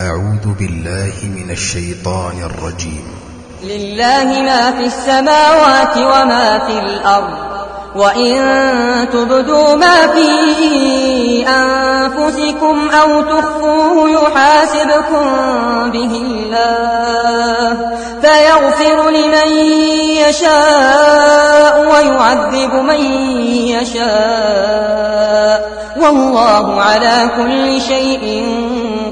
أعوذ بالله من الشيطان الرجيم. لله ما في السماوات وما في الأرض وإن تبدوا ما في أنفسكم أو تخفوه يحاسبكم به الله. فيغفر لمن يشاء ويعذب من يشاء. والله على كل شيء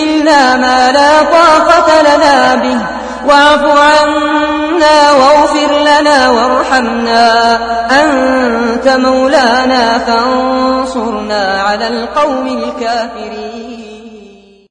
تحملنا ما لا طاقة لنا به. واعف عنا واغفر لنا وارحمنا. أنت مولانا فانصرنا على القوم الكافرين.